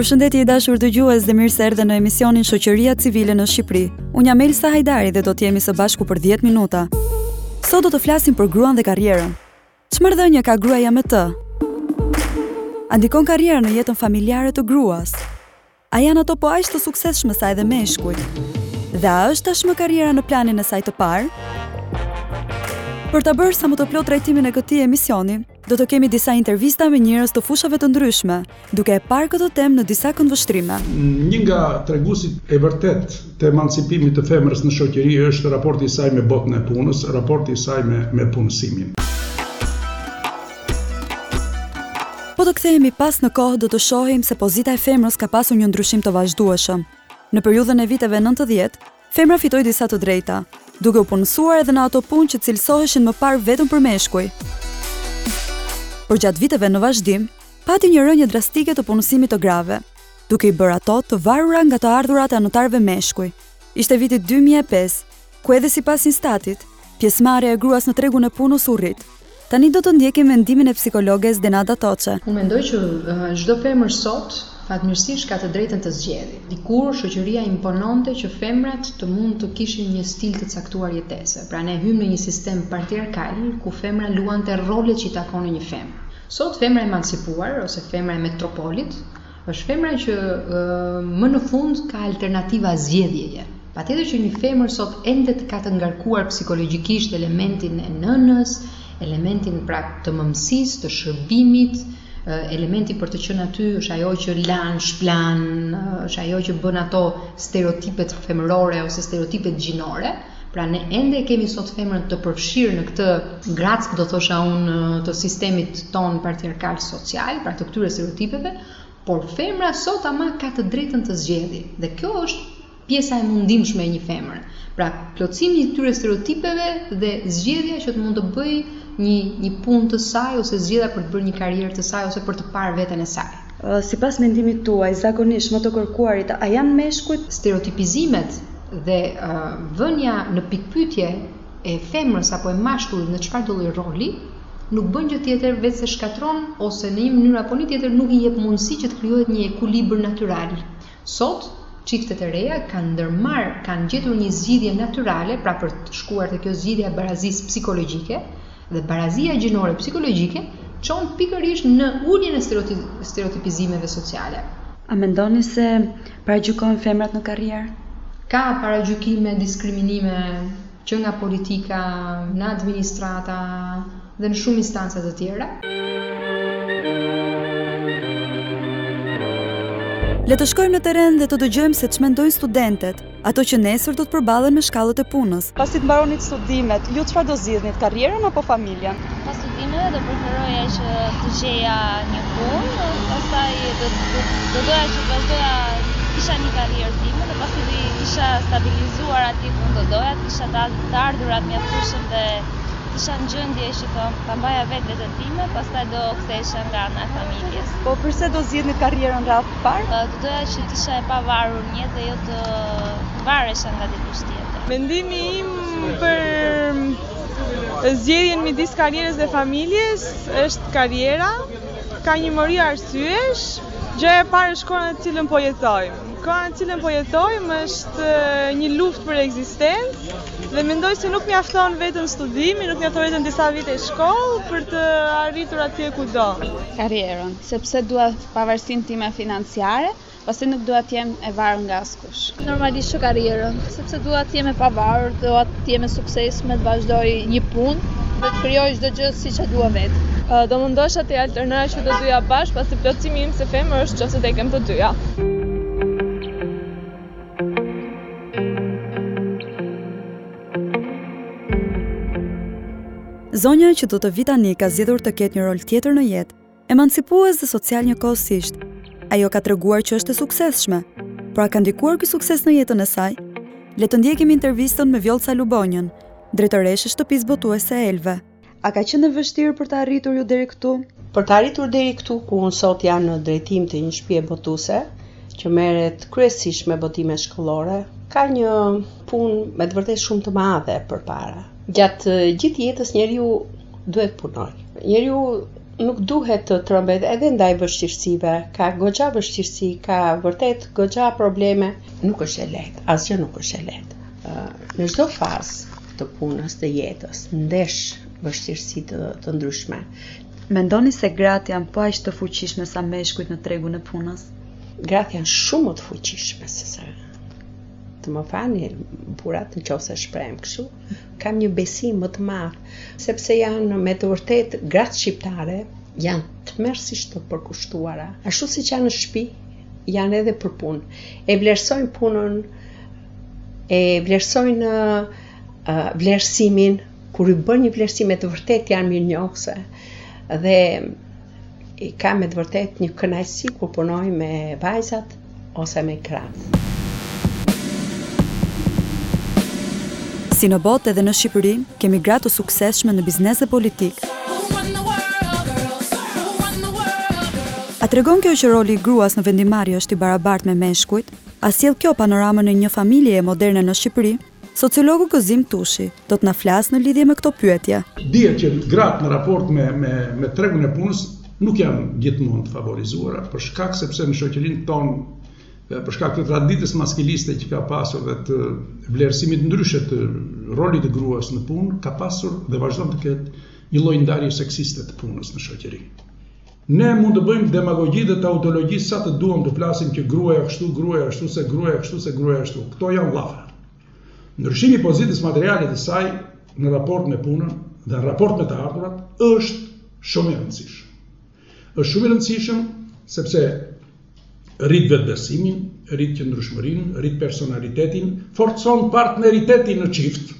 Përshëndetje i dashur dëgjues dhe mirë se erdhe në emisionin Shoqëria Civile në Shqipëri. Unë jam Elsa Hajdari dhe do të jemi së bashku për 10 minuta. Sot do të flasim për gruan dhe karrierën. Ç'marrëdhënie ka gruaja me të? A ndikon karriera në jetën familjare të gruas? A janë ato po aq të suksesshme sa edhe meshkujt? Dhe a është tashmë karriera në planin e saj të parë? Për ta bërë sa më të plotë trajtimin e këtij emisioni, do të kemi disa intervista me njerëz të fushave të ndryshme, duke e parë këtë temë në disa këndvështrime. Një nga treguesit e vërtetë të emancipimit të femrës në shoqëri është raporti i saj me botën e punës, raporti i saj me me punësimin. Po të kthehemi pas në kohë do të shohim se pozita e femrës ka pasur një ndryshim të vazhdueshëm. Në periudhën e viteve 90, femra fitoi disa të drejta, duke u punësuar edhe në ato punë që cilësoheshin më parë vetëm për meshkuj. Por gjatë viteve në vazhdim, pati një rënie drastike të punësimit të grave, duke i bërë ato të varura nga të ardhurat e anëtarëve meshkuj. Ishte viti 2005, ku edhe sipas Instatit, pjesëmarrja e gruas në tregun e punës u rrit. Tani do të ndjekim mendimin e psikologes Denada Toçe. Unë mendoj që çdo femër sot fatmirësisht ka të drejtën të zgjedhë. Dikur shoqëria impononte që femrat të mund të kishin një stil të caktuar jetese. Pra ne hymë në një sistem patriarkal ku femra luante rolet që i takonin një femre. Sot femra e emancipuar ose femra e metropolit Është femra që më në fund ka alternativa zgjedhjeje. Patjetër që një femër sot ende të ka të ngarkuar psikologjikisht elementin e nënës, elementin pra të mëmësisë, të shërbimit, elementi për të qenë aty është ajo që lan shpëlan, është ajo që bën ato stereotipet femërore ose stereotipet gjinore, Pra ne ende e kemi sot femrën të përfshirë në këtë grackë, do thosha unë, të sistemit tonë patriarkal social, pra të këtyre stereotipeve, por femra sot ama ka të drejtën të zgjedhë. Dhe kjo është pjesa e mundimshme e një femre. Pra, plotësimi i këtyre stereotipeve dhe zgjedhja që të mund të bëjë një një punë të saj ose zgjedhja për të bërë një karrierë të saj ose për të parë veten e saj. Sipas mendimit tuaj, zakonisht më të kërkuarit a janë meshkujt? Stereotipizimet dhe vënia në pikëpyetje e femrës apo e mashkullit në çfarëdolloj roli, nuk bën gjë tjetër veçse shkatërron ose në një mënyrë apo në tjetër nuk i jep mundësi që të krijohet një ekuilibër natyral. Sot, çiftet e reja kanë ndërmarrë, kanë gjetur një zgjidhje natyrale, pra për të shkuar te kjo zgjidhja e barazisë psikologjike, dhe barazia gjinore psikologjike çon pikërisht në uljen e stereotipizimeve sociale. A mendoni se paragjykohen femrat në karrierë? Ka paragjykime, diskriminime, që nga politika, në administrata dhe në shumë instanca të tjera. Le të shkojmë në terren dhe të dëgjojmë se ç'mendojnë studentet, ato që nesër do të përbalen me shkallët e punës. Pasi të mbaroni studimet, ju çfarë do zgjidhnit, karrierën apo familjen? Unë do preferoja që të gjeja një punë, pastaj do të doja që të vazhdoja kisha një karrierë time dhe pasi të kisha stabilizuar atje ku do doja, të kisha të ardhurat e mjaftueshme dhe të isha në gjendje që ta mbaja vetë veten time, pastaj do kthehesha nga ana e familjes. Po përse do zgjidhje karrierën në radhë të parë? Do doja që të isha e pavarur në jetë dhe jo të varesha nga dikush tjetër. Mendimi im për zgjedhjen midis karrierës dhe familjes është karriera. Ka një mori arsyesh. Gjëja e parë është koha në të cilën po jetojmë. Koha në të cilën po jetojmë është eh, një luftë për ekzistencë dhe mendoj se nuk mjafton vetëm studimi, nuk mjafton vetëm disa vite shkollë për të arritur atje ku do. Karrierën, sepse dua pavarësinë time financiare, Pasi nuk dua të jem e varur nga askush. Normalisht që karrierën, sepse dua të jem e pavarur, dua të jem e suksesshme, të vazhdoj një punë dhe të krijoj çdo gjë siç e dua vetë. Do mundohesha të alternoja që të dyja bashkë, pasi plotësimi im si femër është në qoftë se do kem të dyja. Zonja që do të vijë tani ka zgjedhur të ketë një rol tjetër në jetë. Emancipues dhe social njëkohësisht. Ajo ka treguar që është e suksesshme. Por a ka ndikuar ky sukses në jetën e saj? Le të ndjekim intervistën me Vjollca Lubonjën, drejtoreshe e shtëpisë botuese Elve. A ka qenë e vështirë për të arritur ju deri këtu? Për të arritur deri këtu ku unë sot jam në drejtim të një shpie botuse, që merret kryesisht me botime shkollore, ka një punë me të vërtetë shumë të madhe përpara. Gjatë gjithë jetës njeriu duhet punojë. Njeriu nuk duhet të trembet edhe ndaj vështirësive, ka goxha vështirësi, ka vërtet goxha probleme. Nuk është e lehtë, asgjë nuk është e lehtë. Në çdo fazë të punës, të jetës, ndesh vështirësi të, të ndryshme. Mendoni se gratë janë po aq të fuqishme sa meshkujt në tregun e punës? Gratë janë shumë më të fuqishme se sa. Të më falin burrat në qoftë se shprehem kështu, Kam një besim më të madh, sepse janë me të vërtetë gratë shqiptare, janë tmerrësisht të përkushtuara. Ashtu siç janë në shpi, janë edhe për punë. E vlerësojnë punën, e vlerësojnë uh, vlerësimin, kur i bën një vlerësim me të vërtetë janë mirënjohëse. Dhe kam me të vërtetë një kënaqësi kur punoj me vajzat ose me krahë. Si në botë edhe në Shqipëri kemi gra të suksesshme në biznes dhe politikë. A tregon kjo që roli i gruas në vendimmarrje është i barabartë me meshkujt? A sjell kjo panoramën e një familjeje moderne në Shqipëri? Sociologu Gëzim Tushi, do të na flasë në lidhje me këto pyetje. Dihet që gratë në raport me tregun e punës nuk janë gjithmonë të favorizuara, për shkak sepse në shoqërinë tonë, për shkak të traditës maskiliste që ka pasur dhe të vlerësimit të ndryshe të rolit të gruas në punë, ka pasur dhe vazhdon të ketë një lloj ndarje seksiste të punës në shoqëri. Ne mund të bëjmë demagogji dhe tautologji sa të duam të flasim që gruaja kështu, gruaja ashtu, se gruaja kështu, se gruaja ashtu. Këto janë llafra. Ndryshimi i pozitës materiale të saj në raport me punën dhe në raport me të ardhurat është shumë i rëndësishëm. Është shumë i rëndësishëm sepse rrit vetëbesimin, rrit qëndrueshmërinë, rrit personalitetin, forcon partneritetin në çift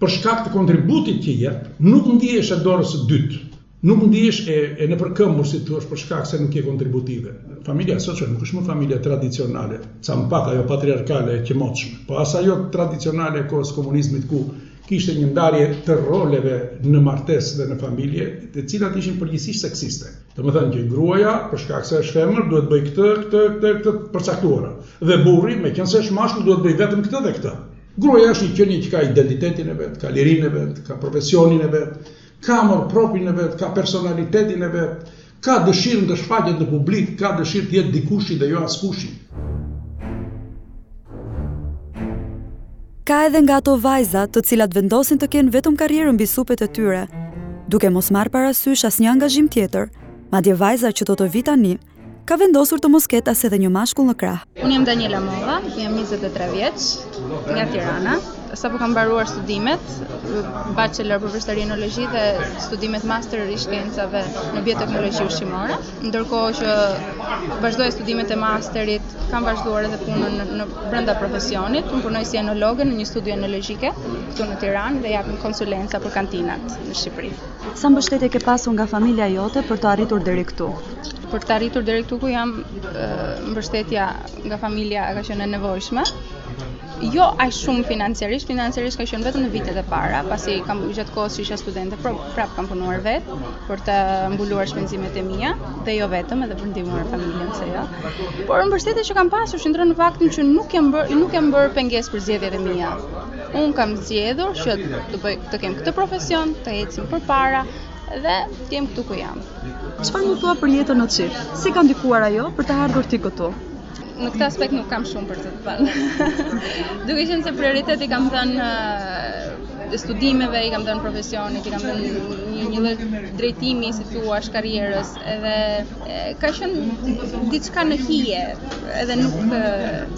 për shkak të kontributit që jep, nuk ndihesh e dorës së dytë. Nuk ndihesh e e nëpërkëmbur si të thuash për shkak se nuk je kontributive. Familja e sotshme nuk është më familja tradicionale, ca më pak ajo patriarkale e qëmotshme, po as ajo tradicionale e kohës së komunizmit ku kishte një ndarje të roleve në martesë dhe në familje, të cilat ishin përgjithësisht seksiste. Domethënë që gruaja, për shkak se është femër, duhet të bëjë këtë, këtë, këtë, këtë të përcaktuara. Dhe burri, meqenëse është mashkull, duhet të bëjë vetëm këtë dhe këtë. Gruaja është një qenie që ka identitetin e vet, ka lirinë e vet, ka profesionin e vet, Ka amor propin e vet, ka personalitetin e vet, ka dëshirën të shfaqet në publik, ka dëshirë të jetë dikushi dhe jo askushi. Ka edhe nga ato vajza, të cilat vendosin të kenë vetëm karrierën mbi supet e tyre, duke mos marrë parasysh asnjë angazhim tjetër, madje vajza që do të vi tani, Ka vendosur të mos ketë as edhe një mashkull në krah. Unë jam Daniela Mova, jam 23 vjeç, nga Tirana. Sapo kam mbaruar studimet, bachelor për vreshtari enologji dhe studimet master i shkencave në bioteknologji ushqimore. Ndërkohë që vazhdoja studimet e masterit, kam vazhduar edhe punën në, në brenda profesionit. Unë punoj si enologe në një studio enologjike këtu në Tiranë dhe japim konsulenca për kantinat në Shqipëri. Sa mbështetje ke pasur nga familja jote për të arritur deri këtu? Për të arritur deri këtu ku jam, mbështetja nga familja ka qenë e nevojshme. Jo aq shumë financiarisht, financiarisht ka qenë vetëm në vitet e para, pasi kam gjatë kohës që isha studente, por prap kam punuar vet për të mbuluar shpenzimet e mia dhe jo vetëm edhe për ndihmuar familjen pse jo. Por mbështetja që kam pasur qëndron në faktin që nuk janë bër, nuk janë bër pengesë për zgjedhjet e mia. Unë kam zgjedhur që të bëj të kem këtë profesion, të ecim përpara dhe të jem këtu ku jam. Çfarë më thua për jetën në çift? Si ka ndikuar ajo për të ardhur ti këtu? Në këtë aspekt nuk kam shumë për të thënë. Duke qenë se prioritet i kam dhënë uh, studimeve, i kam dhënë profesionit, i kam dhënë një një lloj drejtimi, si të thuash, karrierës. Edhe ka qenë diçka në hije, edhe nuk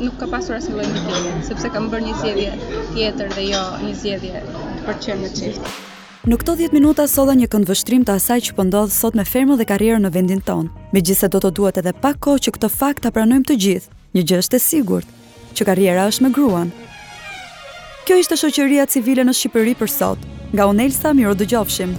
nuk ka pasur asnjë lloj ndikimi, sepse kam bërë një zgjedhje tjetër dhe jo një zgjedhje për të qenë në çift. Në këto 10 minuta solla një këndvështrim të asaj që po ndodh sot me femrën dhe karrierën në vendin tonë. Megjithëse do të duhet edhe pak kohë që këtë fakt ta pranojmë të gjithë, një gjë është e sigurt, që karriera është me gruan. Kjo ishte shoqëria civile në Shqipëri për sot. Nga unë Elsa, mirudëgjofshim.